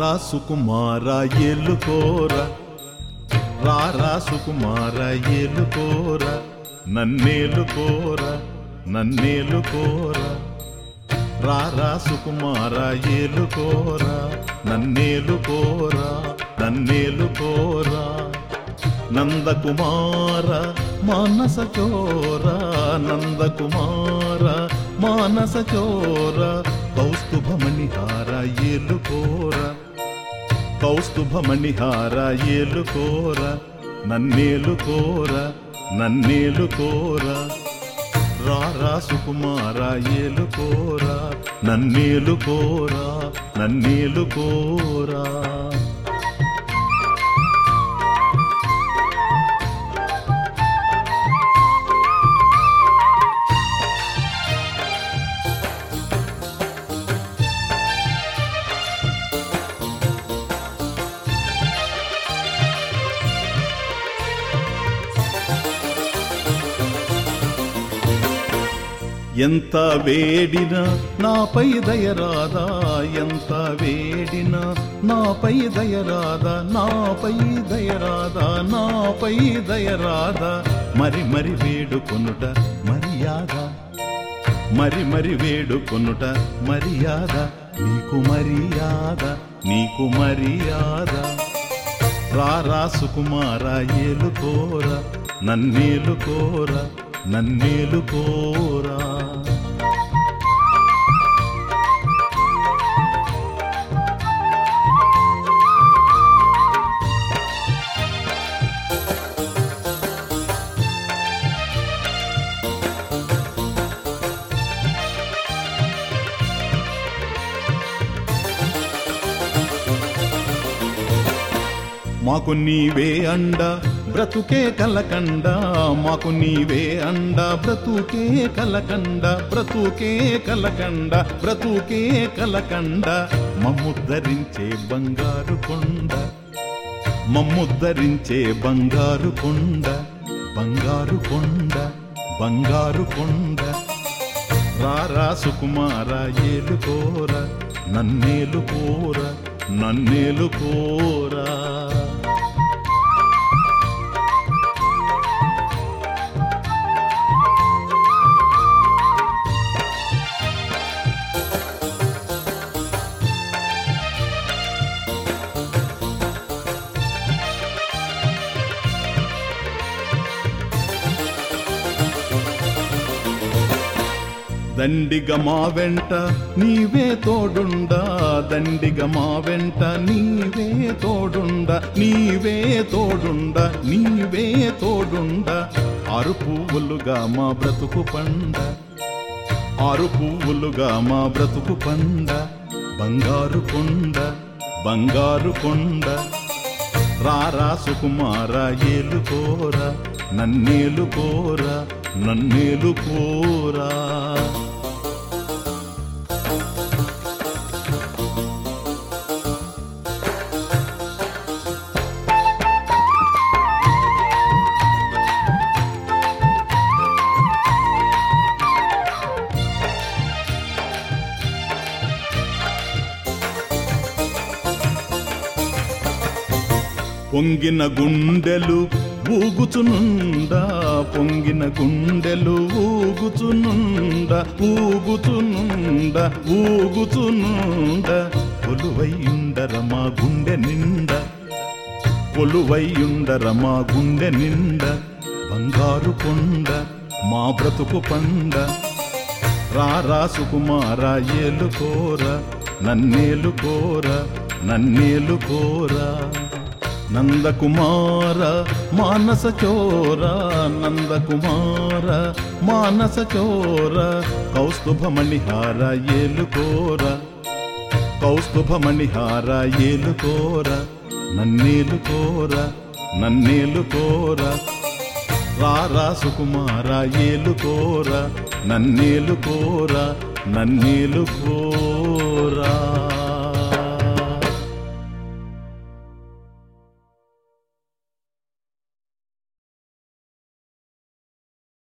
రారా సుకుమార ఏలుకోర రారా సుకుమార ఏలుకోర నన్నేలుకోర నన్నేలుకోర రారా సుకుమార ఏలుకోర నన్నేలుకోర నన్నేలుకోర నందకుమార మానస చోర. నందకుమార మానస చోర. కౌస్తుభమణిహార ఏలుకోర కౌస్తుభమణిహార ఏలుకోర నన్నేలుకోర నన్నేలుకోర రారా సుకుమార కోర నన్నేలుకోర నన్నేలుకోరా ఎంత వేడినా నాపై దయరాదా ఎంత వేడినా నాపై దయరాదా నాపై దయరాదా నాపై దయరాదా మరి మరి వేడుకొనుట మర్యాద. మరి మరి వేడుకొనుట మర్యాద. నీకు మర్యాద నీకు మర్యాద. రారా సుకుమార ఏలుకోర నన్నేలుకోర నన్నేలుకోరా. మాకు నీవే అండ బ్రతుకే కలకండ. మాకు నీవే అండ బ్రతుకే కలకండ బ్రతుకే కలకండ బ్రతుకే కలకండ. మమ్ముద్ధరించే బంగారు కొండ మమ్ముద్ధరించే బంగారు కొండ బంగారు కొండ బంగారు కొండ. రారా సుకుమార ఏలుకోర నన్నేలు కోరా దండిగ మా వెంట నీవే తోడుండా దండిగ మా వెంట నీవే తోడుండ నీవే తోడుండ నీవే తోడుండ. ఆరు పువ్వులుగా మా బ్రతుకు పండ ఆరు పువ్వులుగా మా బ్రతుకు పండ. బంగారు కొండ బంగారు కొండ రారా సుకుమార ఏలుకోర నన్నేలుకోర నన్నేలుకోరా పొంగిన గుండెలు ఊగుచునుండా పొంగిన గుండెలు ఊగుచునుండా ఊగుచునుండా ఊగుచునుండా. కొలువైయుండర మా గుండె నిండా కొలువైయుండర మా గుండె నిండా. బంగారు కొండ మా బ్రతుకు పండ రారా సుకుమార ఏలుకోర నన్నేలు కోరా. నందకుమార మానస చోర నందకుమార మానస చోర కౌస్తుభమణిహార ఏలుకోర కౌస్తుభమణిహార ఏలుకోర నన్నేలుకోర నన్నేలుకోర రారా సుకుమార ఏలుకోర నన్నేలు కోరా